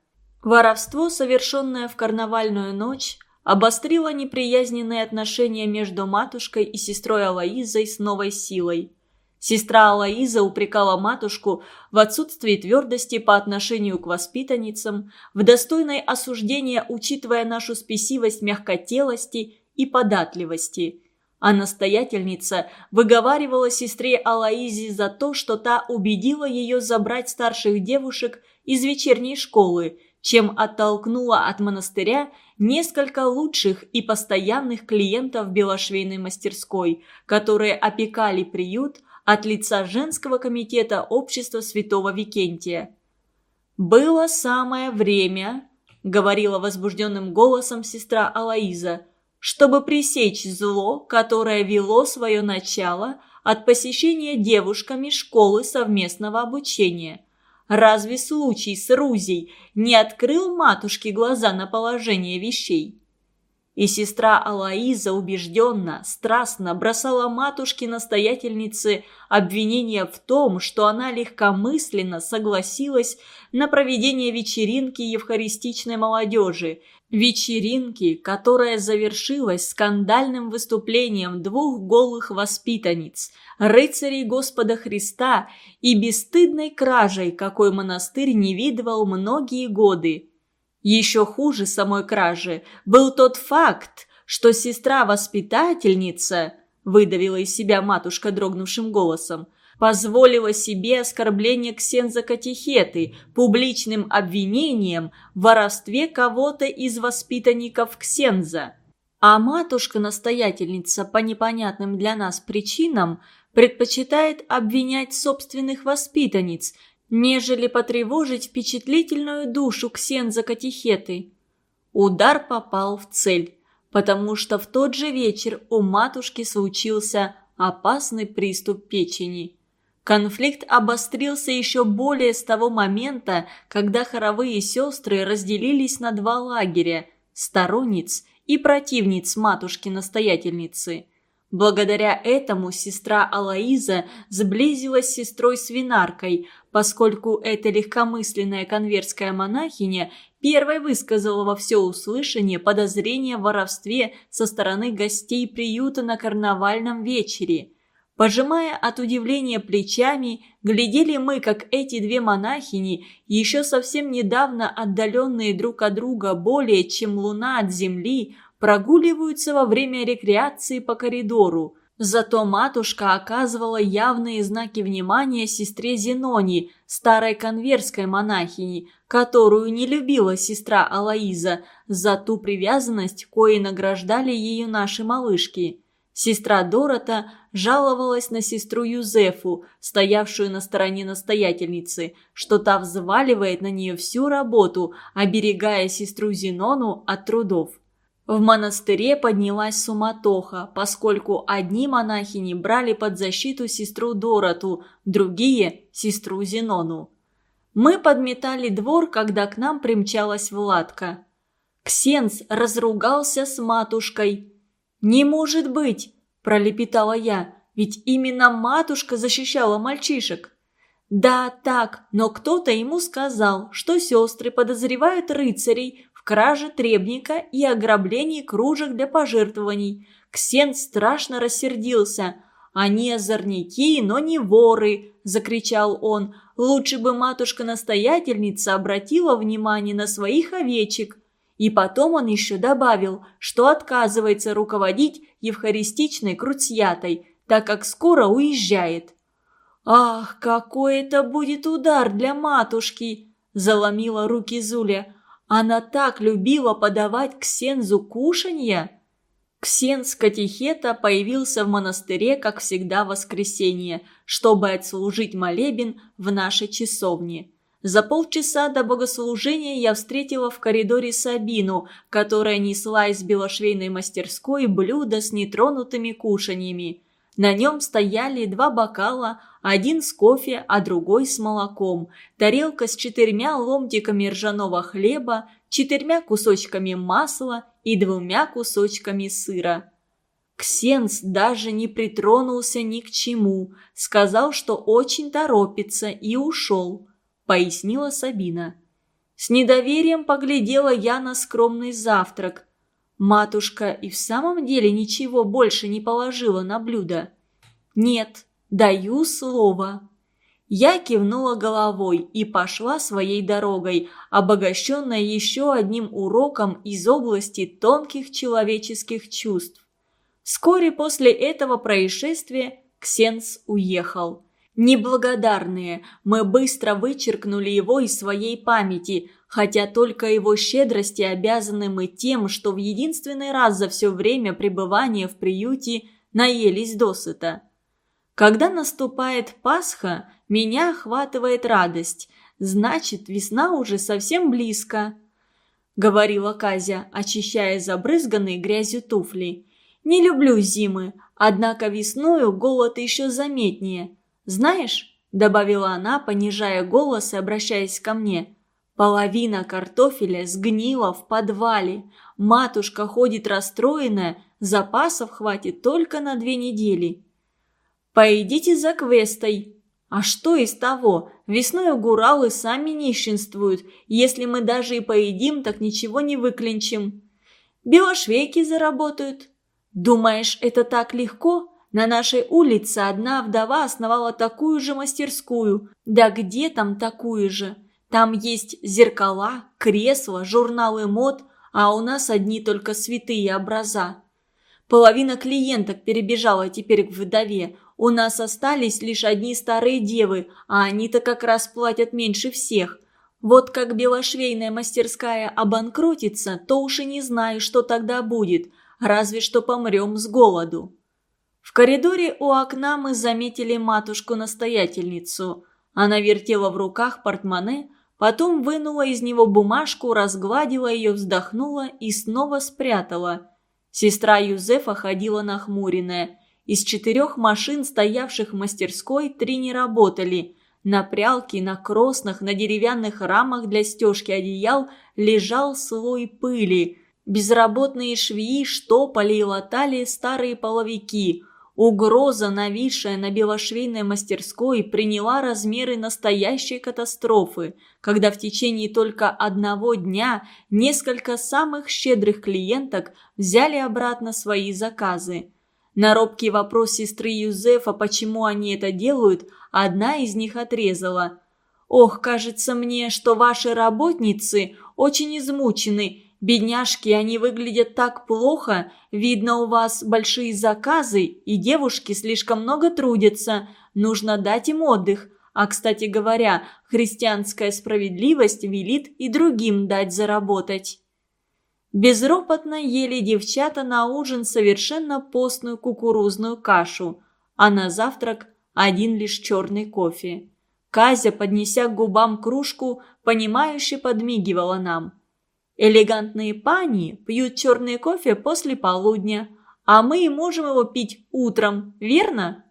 Воровство, совершенное в карнавальную ночь, обострила неприязненные отношения между матушкой и сестрой Алаизой с новой силой. Сестра Алаиза упрекала матушку в отсутствии твердости по отношению к воспитанницам, в достойной осуждения, учитывая нашу спесивость мягкотелости и податливости. а настоятельница выговаривала сестре Алаизе за то, что та убедила ее забрать старших девушек из вечерней школы, чем оттолкнула от монастыря несколько лучших и постоянных клиентов белошвейной мастерской, которые опекали приют от лица женского комитета общества святого Викентия. «Было самое время», — говорила возбужденным голосом сестра Алаиза, чтобы пресечь зло, которое вело свое начало от посещения девушками школы совместного обучения. Разве случай с Рузей не открыл матушке глаза на положение вещей? И сестра Алаиза убежденно, страстно бросала матушке-настоятельнице обвинение в том, что она легкомысленно согласилась на проведение вечеринки евхаристичной молодежи, вечеринки, которая завершилась скандальным выступлением двух голых воспитанниц, рыцарей Господа Христа и бесстыдной кражей, какой монастырь не видывал многие годы. Еще хуже самой кражи был тот факт, что сестра-воспитательница, выдавила из себя матушка дрогнувшим голосом, позволила себе оскорбление ксенза Катехеты публичным обвинением в воровстве кого-то из воспитанников ксенза. А матушка-настоятельница по непонятным для нас причинам предпочитает обвинять собственных воспитанниц – нежели потревожить впечатлительную душу ксенза Катехеты. Удар попал в цель, потому что в тот же вечер у матушки случился опасный приступ печени. Конфликт обострился еще более с того момента, когда хоровые сестры разделились на два лагеря – сторонниц и противниц матушки-настоятельницы – Благодаря этому сестра Алаиза сблизилась с сестрой Свинаркой, поскольку эта легкомысленная конверская монахиня первой высказала во всеуслышание подозрение в воровстве со стороны гостей приюта на карнавальном вечере. Пожимая от удивления плечами, глядели мы, как эти две монахини, еще совсем недавно отдаленные друг от друга более чем луна от земли, прогуливаются во время рекреации по коридору. Зато матушка оказывала явные знаки внимания сестре Зенони, старой конверской монахини, которую не любила сестра Алаиза за ту привязанность, коей награждали ее наши малышки. Сестра Дорота жаловалась на сестру Юзефу, стоявшую на стороне настоятельницы, что та взваливает на нее всю работу, оберегая сестру Зенону от трудов. В монастыре поднялась суматоха, поскольку одни монахини брали под защиту сестру Дороту, другие – сестру Зенону. Мы подметали двор, когда к нам примчалась Владка. Ксенс разругался с матушкой. «Не может быть!» – пролепетала я, ведь именно матушка защищала мальчишек. Да, так, но кто-то ему сказал, что сестры подозревают рыцарей краже требника и ограблении кружек для пожертвований. Ксен страшно рассердился. «Они озорники, но не воры!» – закричал он. «Лучше бы матушка-настоятельница обратила внимание на своих овечек». И потом он еще добавил, что отказывается руководить евхаристичной крутьятой, так как скоро уезжает. «Ах, какой это будет удар для матушки!» – заломила руки Зуля. Она так любила подавать Ксензу кушанья. Ксенз Катехета появился в монастыре, как всегда, в воскресенье, чтобы отслужить молебен в нашей часовне. За полчаса до богослужения я встретила в коридоре Сабину, которая несла из белошвейной мастерской блюдо с нетронутыми кушаньями. На нем стояли два бокала, один с кофе, а другой с молоком, тарелка с четырьмя ломтиками ржаного хлеба, четырьмя кусочками масла и двумя кусочками сыра. Ксенс даже не притронулся ни к чему, сказал, что очень торопится и ушел, пояснила Сабина. С недоверием поглядела я на скромный завтрак. Матушка и в самом деле ничего больше не положила на блюдо. «Нет, даю слово». Я кивнула головой и пошла своей дорогой, обогащенная еще одним уроком из области тонких человеческих чувств. Вскоре после этого происшествия Ксенс уехал. Неблагодарные, мы быстро вычеркнули его из своей памяти, хотя только его щедрости обязаны мы тем, что в единственный раз за все время пребывания в приюте наелись досыта. Когда наступает Пасха, меня охватывает радость. Значит, весна уже совсем близко. Говорила Казя, очищая забрызганные грязью туфли. Не люблю зимы, однако весною голод еще заметнее. Знаешь, добавила она, понижая голос и обращаясь ко мне, половина картофеля сгнила в подвале. Матушка ходит расстроенная, запасов хватит только на две недели. Пойдите за квестой. А что из того? Весной гуралы сами нищенствуют. Если мы даже и поедим, так ничего не выклинчим. Белошвейки заработают. Думаешь, это так легко? На нашей улице одна вдова основала такую же мастерскую. Да где там такую же? Там есть зеркала, кресла, журналы мод, а у нас одни только святые образа. Половина клиенток перебежала теперь к вдове. У нас остались лишь одни старые девы, а они-то как раз платят меньше всех. Вот как белошвейная мастерская обанкротится, то уж и не знаю, что тогда будет, разве что помрем с голоду. В коридоре у окна мы заметили матушку-настоятельницу. Она вертела в руках портмоне, потом вынула из него бумажку, разгладила ее, вздохнула и снова спрятала. Сестра Юзефа ходила нахмуренная. Из четырех машин, стоявших в мастерской, три не работали. На прялке, на кроснах, на деревянных рамах для стежки одеял лежал слой пыли. Безработные швеи штопали и латали старые половики. Угроза, нависшая на белошвейной мастерской, приняла размеры настоящей катастрофы, когда в течение только одного дня несколько самых щедрых клиенток взяли обратно свои заказы. На робкий вопрос сестры Юзефа, почему они это делают, одна из них отрезала. «Ох, кажется мне, что ваши работницы очень измучены Бедняжки, они выглядят так плохо. Видно, у вас большие заказы, и девушки слишком много трудятся. Нужно дать им отдых. А, кстати говоря, христианская справедливость велит и другим дать заработать. Безропотно ели девчата на ужин совершенно постную кукурузную кашу, а на завтрак один лишь черный кофе. Казя, поднеся к губам кружку, понимающе подмигивала нам – Элегантные пани пьют черный кофе после полудня, а мы можем его пить утром, верно?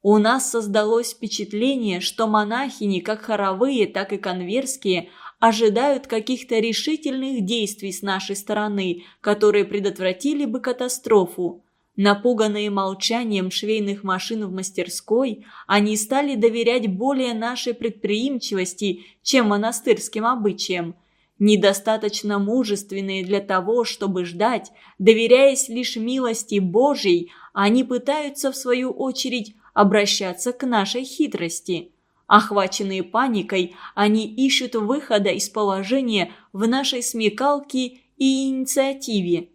У нас создалось впечатление, что монахини, как хоровые, так и конверские, ожидают каких-то решительных действий с нашей стороны, которые предотвратили бы катастрофу. Напуганные молчанием швейных машин в мастерской, они стали доверять более нашей предприимчивости, чем монастырским обычаям – недостаточно мужественные для того, чтобы ждать, доверяясь лишь милости Божьей, они пытаются в свою очередь обращаться к нашей хитрости. Охваченные паникой, они ищут выхода из положения в нашей смекалке и инициативе.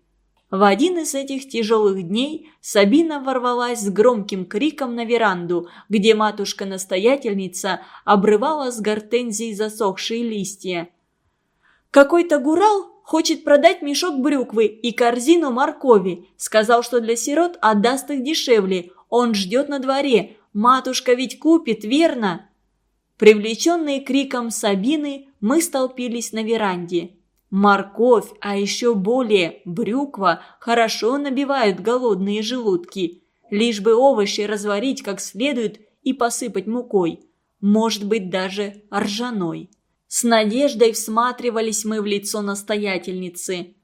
В один из этих тяжелых дней Сабина ворвалась с громким криком на веранду, где матушка-настоятельница обрывала с гортензией засохшие листья. Какой-то гурал хочет продать мешок брюквы и корзину моркови. Сказал, что для сирот отдаст их дешевле. Он ждет на дворе. Матушка ведь купит, верно?» Привлеченные криком Сабины, мы столпились на веранде. Морковь, а еще более брюква, хорошо набивают голодные желудки. Лишь бы овощи разварить как следует и посыпать мукой. Может быть, даже ржаной. С надеждой всматривались мы в лицо настоятельницы.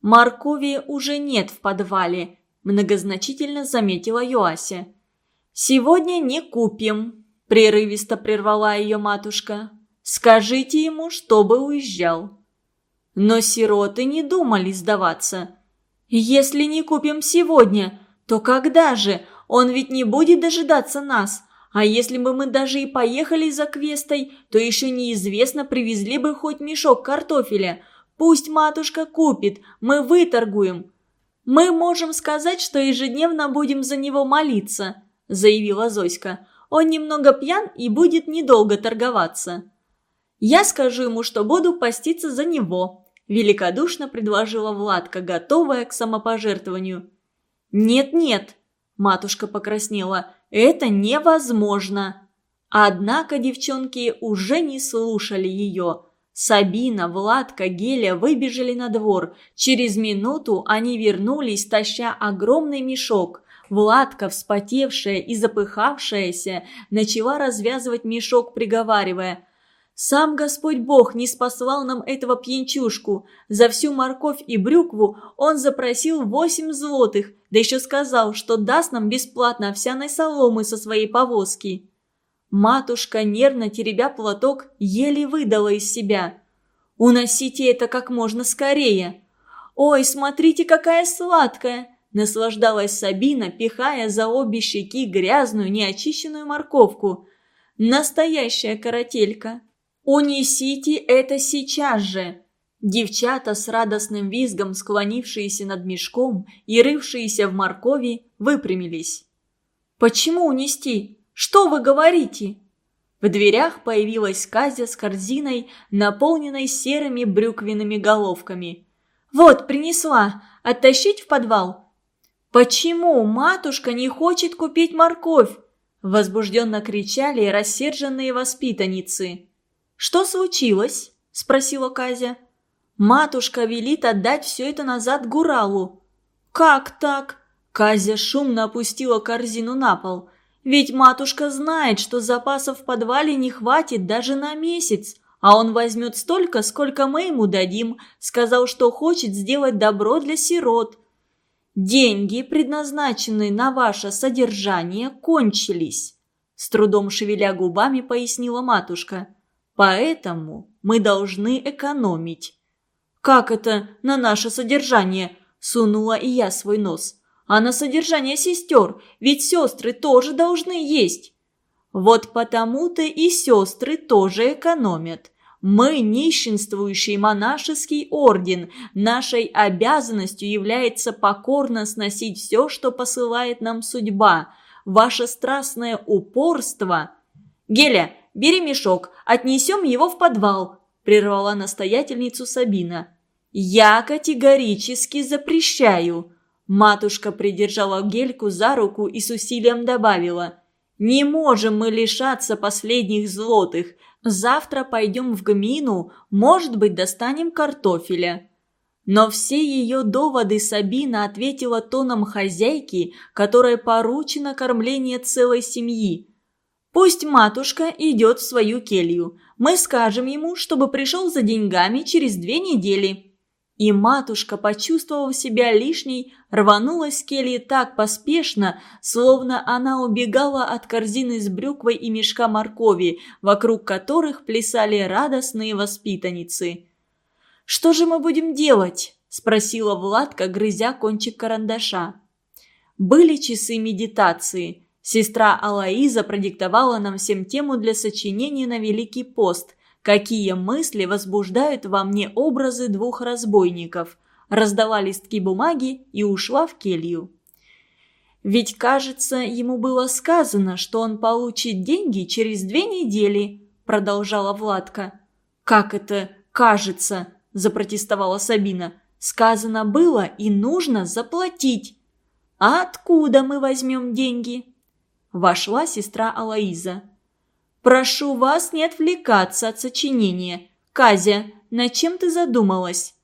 «Моркови уже нет в подвале», – многозначительно заметила Юася. «Сегодня не купим», – прерывисто прервала ее матушка. «Скажите ему, чтобы уезжал». Но сироты не думали сдаваться. «Если не купим сегодня, то когда же? Он ведь не будет дожидаться нас. А если бы мы даже и поехали за квестой, то еще неизвестно, привезли бы хоть мешок картофеля. Пусть матушка купит, мы выторгуем». «Мы можем сказать, что ежедневно будем за него молиться», – заявила Зоська. «Он немного пьян и будет недолго торговаться». «Я скажу ему, что буду поститься за него», – великодушно предложила Владка, готовая к самопожертвованию. «Нет-нет», – матушка покраснела, – «это невозможно». Однако девчонки уже не слушали ее. Сабина, Владка, Геля выбежали на двор. Через минуту они вернулись, таща огромный мешок. Владка, вспотевшая и запыхавшаяся, начала развязывать мешок, приговаривая – сам Господь Бог не спасал нам этого пьянчушку. За всю морковь и брюкву он запросил восемь злотых, да еще сказал, что даст нам бесплатно овсяной соломы со своей повозки. Матушка, нервно теребя платок, еле выдала из себя. «Уносите это как можно скорее!» «Ой, смотрите, какая сладкая!» Наслаждалась Сабина, пихая за обе щеки грязную, неочищенную морковку. «Настоящая карателька!» «Унесите это сейчас же!» Девчата с радостным визгом, склонившиеся над мешком и рывшиеся в моркови, выпрямились. «Почему унести? Что вы говорите?» В дверях появилась Казя с корзиной, наполненной серыми брюквенными головками. «Вот, принесла. Оттащить в подвал?» «Почему матушка не хочет купить морковь?» Возбужденно кричали рассерженные воспитанницы. «Что случилось?» – спросила Казя. «Матушка велит отдать все это назад Гуралу». «Как так?» Казя шумно опустила корзину на пол. Ведь матушка знает, что запасов в подвале не хватит даже на месяц, а он возьмет столько, сколько мы ему дадим, сказал, что хочет сделать добро для сирот. Деньги, предназначенные на ваше содержание, кончились. С трудом шевеля губами пояснила матушка. Поэтому мы должны экономить. Как это на наше содержание? Сунула и я свой нос а на содержание сестер, ведь сестры тоже должны есть. Вот потому-то и сестры тоже экономят. Мы нищенствующий монашеский орден. Нашей обязанностью является покорно сносить все, что посылает нам судьба. Ваше страстное упорство... «Геля, бери мешок, отнесем его в подвал», – прервала настоятельницу Сабина. «Я категорически запрещаю», Матушка придержала Гельку за руку и с усилием добавила. «Не можем мы лишаться последних злотых. Завтра пойдем в гмину, может быть, достанем картофеля». Но все ее доводы Сабина ответила тоном хозяйки, которая поручена кормление целой семьи. «Пусть матушка идет в свою келью. Мы скажем ему, чтобы пришел за деньгами через две недели». И матушка, почувствовав себя лишней, рванулась к келье так поспешно, словно она убегала от корзины с брюквой и мешка моркови, вокруг которых плясали радостные воспитанницы. «Что же мы будем делать?» – спросила Владка, грызя кончик карандаша. Были часы медитации. Сестра Алаиза продиктовала нам всем тему для сочинения на Великий пост – Какие мысли возбуждают во мне образы двух разбойников? Раздала листки бумаги и ушла в келью. Ведь, кажется, ему было сказано, что он получит деньги через две недели, продолжала Владка. Как это «кажется», запротестовала Сабина. Сказано было и нужно заплатить. А откуда мы возьмем деньги? Вошла сестра Алаиза. «Прошу вас не отвлекаться от сочинения. Казя, над чем ты задумалась?»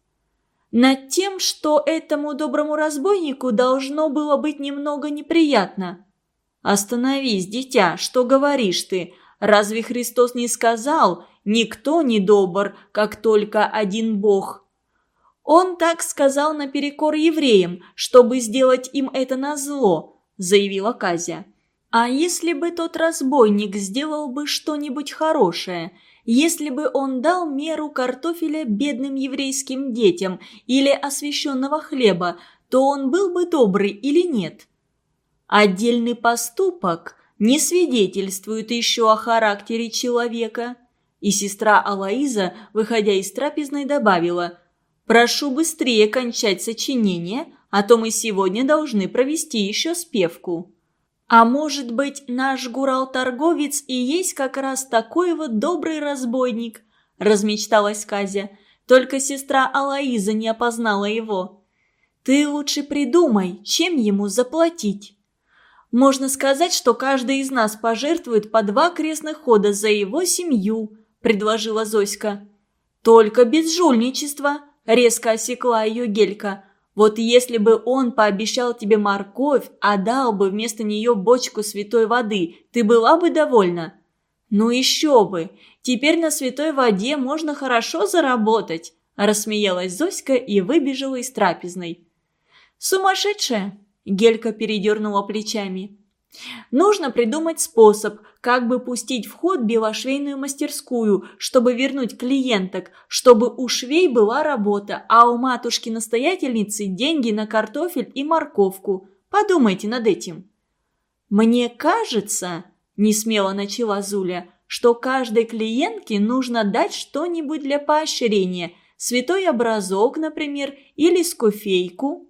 «Над тем, что этому доброму разбойнику должно было быть немного неприятно». «Остановись, дитя, что говоришь ты? Разве Христос не сказал, никто не добр, как только один Бог?» «Он так сказал наперекор евреям, чтобы сделать им это назло», – заявила Казя. А если бы тот разбойник сделал бы что-нибудь хорошее, если бы он дал меру картофеля бедным еврейским детям или освященного хлеба, то он был бы добрый или нет? Отдельный поступок не свидетельствует еще о характере человека. И сестра Алаиза, выходя из трапезной, добавила «Прошу быстрее кончать сочинение, а то мы сегодня должны провести еще спевку». «А может быть, наш гурал-торговец и есть как раз такой вот добрый разбойник?» – размечталась Казя. Только сестра Алаиза не опознала его. «Ты лучше придумай, чем ему заплатить». «Можно сказать, что каждый из нас пожертвует по два крестных хода за его семью», – предложила Зоська. «Только без жульничества», – резко осекла ее Гелька. Вот если бы он пообещал тебе морковь, а дал бы вместо нее бочку святой воды, ты была бы довольна? Ну еще бы! Теперь на святой воде можно хорошо заработать!» Рассмеялась Зоська и выбежала из трапезной. «Сумасшедшая!» Гелька передернула плечами. Нужно придумать способ, как бы пустить в ход белошвейную мастерскую, чтобы вернуть клиенток, чтобы у швей была работа, а у матушки-настоятельницы деньги на картофель и морковку. Подумайте над этим. «Мне кажется», – несмело начала Зуля, – «что каждой клиентке нужно дать что-нибудь для поощрения, святой образок, например, или скуфейку».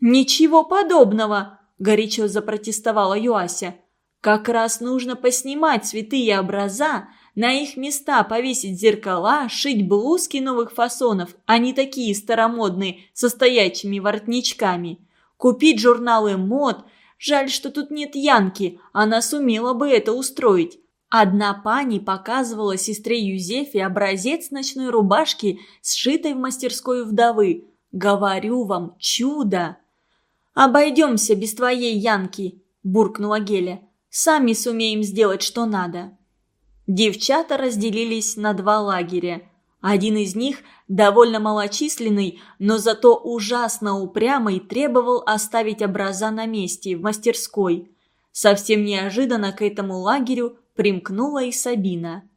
«Ничего подобного!» – горячо запротестовала Юася. «Как раз нужно поснимать святые образа, на их места повесить зеркала, шить блузки новых фасонов, а не такие старомодные, со стоячими воротничками. Купить журналы мод. Жаль, что тут нет Янки, она сумела бы это устроить. Одна пани показывала сестре Юзефе образец ночной рубашки, сшитой в мастерской вдовы. Говорю вам, чудо! «Обойдемся без твоей Янки», – буркнула Геля. «Сами сумеем сделать, что надо». Девчата разделились на два лагеря. Один из них, довольно малочисленный, но зато ужасно упрямый, требовал оставить образа на месте, в мастерской. Совсем неожиданно к этому лагерю примкнула и Сабина.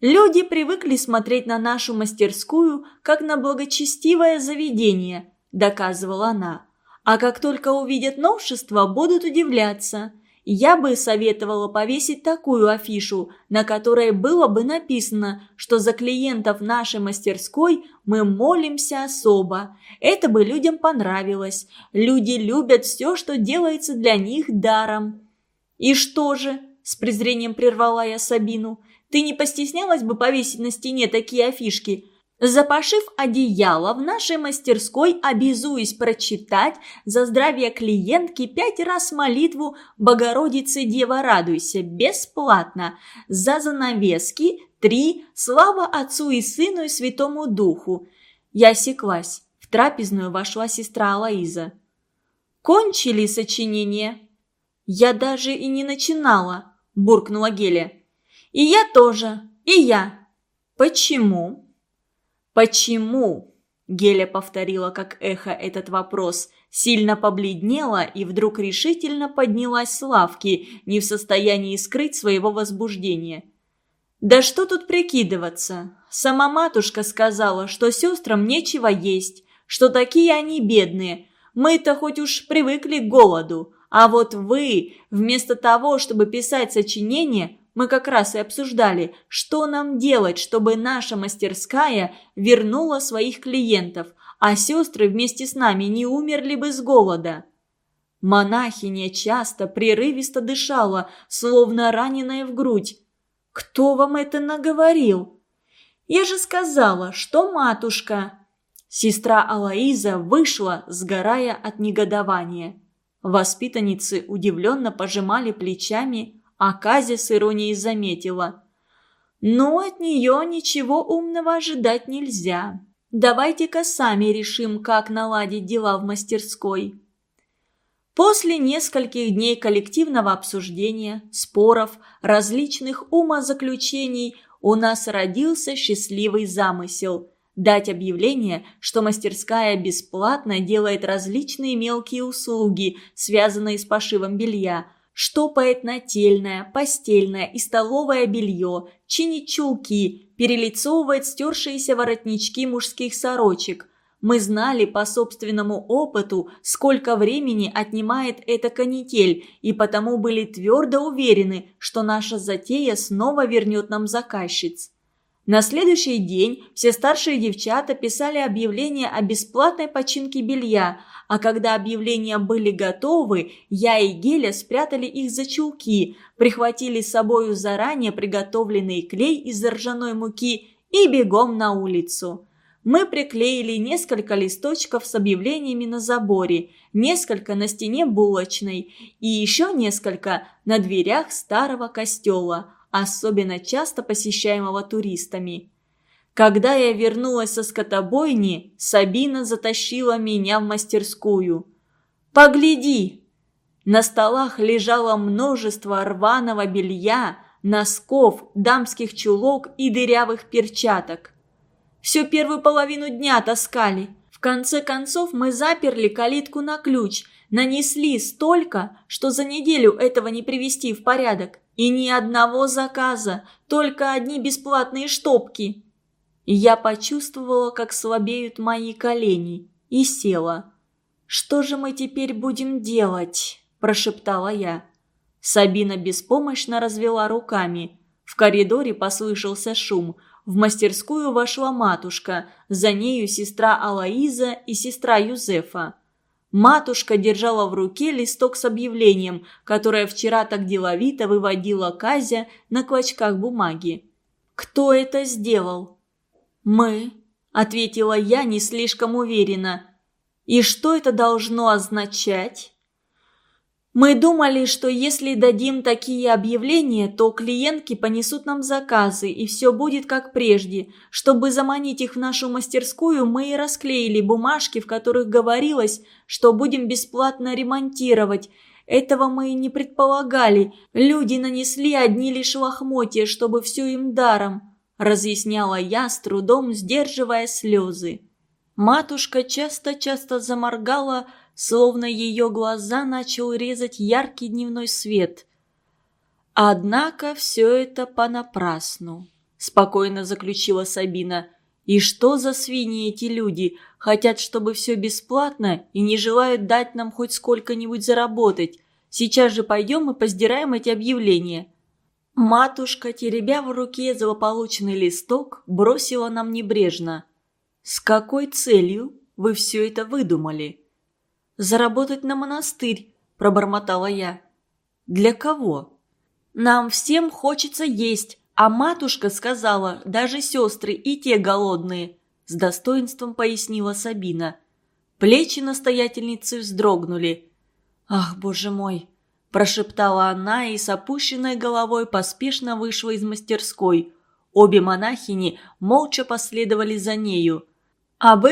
«Люди привыкли смотреть на нашу мастерскую, как на благочестивое заведение», – доказывала она. А как только увидят новшество, будут удивляться. Я бы советовала повесить такую афишу, на которой было бы написано, что за клиентов нашей мастерской мы молимся особо. Это бы людям понравилось. Люди любят все, что делается для них даром. «И что же?» – с презрением прервала я Сабину. «Ты не постеснялась бы повесить на стене такие афишки?» Запашив одеяло в нашей мастерской, обязуюсь прочитать за здравие клиентки пять раз молитву «Богородице Дева радуйся» бесплатно. За занавески три «Слава Отцу и Сыну и Святому Духу». Я осеклась. В трапезную вошла сестра Алаиза. «Кончили сочинение?» «Я даже и не начинала», – буркнула Геля. «И я тоже, и я». «Почему?» «Почему?» Геля повторила как эхо этот вопрос, сильно побледнела и вдруг решительно поднялась с лавки, не в состоянии скрыть своего возбуждения. «Да что тут прикидываться? Сама матушка сказала, что сестрам нечего есть, что такие они бедные. Мы-то хоть уж привыкли к голоду, а вот вы, вместо того, чтобы писать сочинение, мы как раз и обсуждали, что нам делать, чтобы наша мастерская вернула своих клиентов, а сестры вместе с нами не умерли бы с голода. Монахиня часто прерывисто дышала, словно раненая в грудь. «Кто вам это наговорил?» «Я же сказала, что матушка!» Сестра Алаиза вышла, сгорая от негодования. Воспитанницы удивленно пожимали плечами а Казя с иронией заметила. «Но от нее ничего умного ожидать нельзя. Давайте-ка сами решим, как наладить дела в мастерской». После нескольких дней коллективного обсуждения, споров, различных умозаключений у нас родился счастливый замысел – дать объявление, что мастерская бесплатно делает различные мелкие услуги, связанные с пошивом белья – штопает нательное, постельное и столовое белье, чинит чулки, перелицовывает стершиеся воротнички мужских сорочек. Мы знали по собственному опыту, сколько времени отнимает эта канитель, и потому были твердо уверены, что наша затея снова вернет нам заказчиц. На следующий день все старшие девчата писали объявление о бесплатной починке белья, а когда объявления были готовы, я и Геля спрятали их за чулки, прихватили с собою заранее приготовленный клей из ржаной муки и бегом на улицу. Мы приклеили несколько листочков с объявлениями на заборе, несколько на стене булочной и еще несколько на дверях старого костела – особенно часто посещаемого туристами. Когда я вернулась со скотобойни, Сабина затащила меня в мастерскую. «Погляди!» На столах лежало множество рваного белья, носков, дамских чулок и дырявых перчаток. Всю первую половину дня таскали. В конце концов мы заперли калитку на ключ, нанесли столько, что за неделю этого не привести в порядок. И ни одного заказа, только одни бесплатные штопки. Я почувствовала, как слабеют мои колени, и села. «Что же мы теперь будем делать?» – прошептала я. Сабина беспомощно развела руками. В коридоре послышался шум. В мастерскую вошла матушка, за нею сестра Алаиза и сестра Юзефа. Матушка держала в руке листок с объявлением, которое вчера так деловито выводила Казя на клочках бумаги. «Кто это сделал?» «Мы», — ответила я не слишком уверенно. «И что это должно означать?» Мы думали, что если дадим такие объявления, то клиентки понесут нам заказы, и все будет как прежде. Чтобы заманить их в нашу мастерскую, мы и расклеили бумажки, в которых говорилось, что будем бесплатно ремонтировать. Этого мы и не предполагали. Люди нанесли одни лишь лохмотья, чтобы все им даром», – разъясняла я, с трудом сдерживая слезы. Матушка часто-часто заморгала, словно ее глаза начал резать яркий дневной свет. «Однако все это понапрасну», – спокойно заключила Сабина. «И что за свиньи эти люди? Хотят, чтобы все бесплатно и не желают дать нам хоть сколько-нибудь заработать. Сейчас же пойдем и поздираем эти объявления». Матушка, теребя в руке злополученный листок, бросила нам небрежно. «С какой целью вы все это выдумали?» Заработать на монастырь», – пробормотала я. «Для кого?» «Нам всем хочется есть, а матушка сказала, даже сестры и те голодные», – с достоинством пояснила Сабина. Плечи настоятельницы вздрогнули. «Ах, боже мой!» – прошептала она и с опущенной головой поспешно вышла из мастерской. Обе монахини молча последовали за нею. Об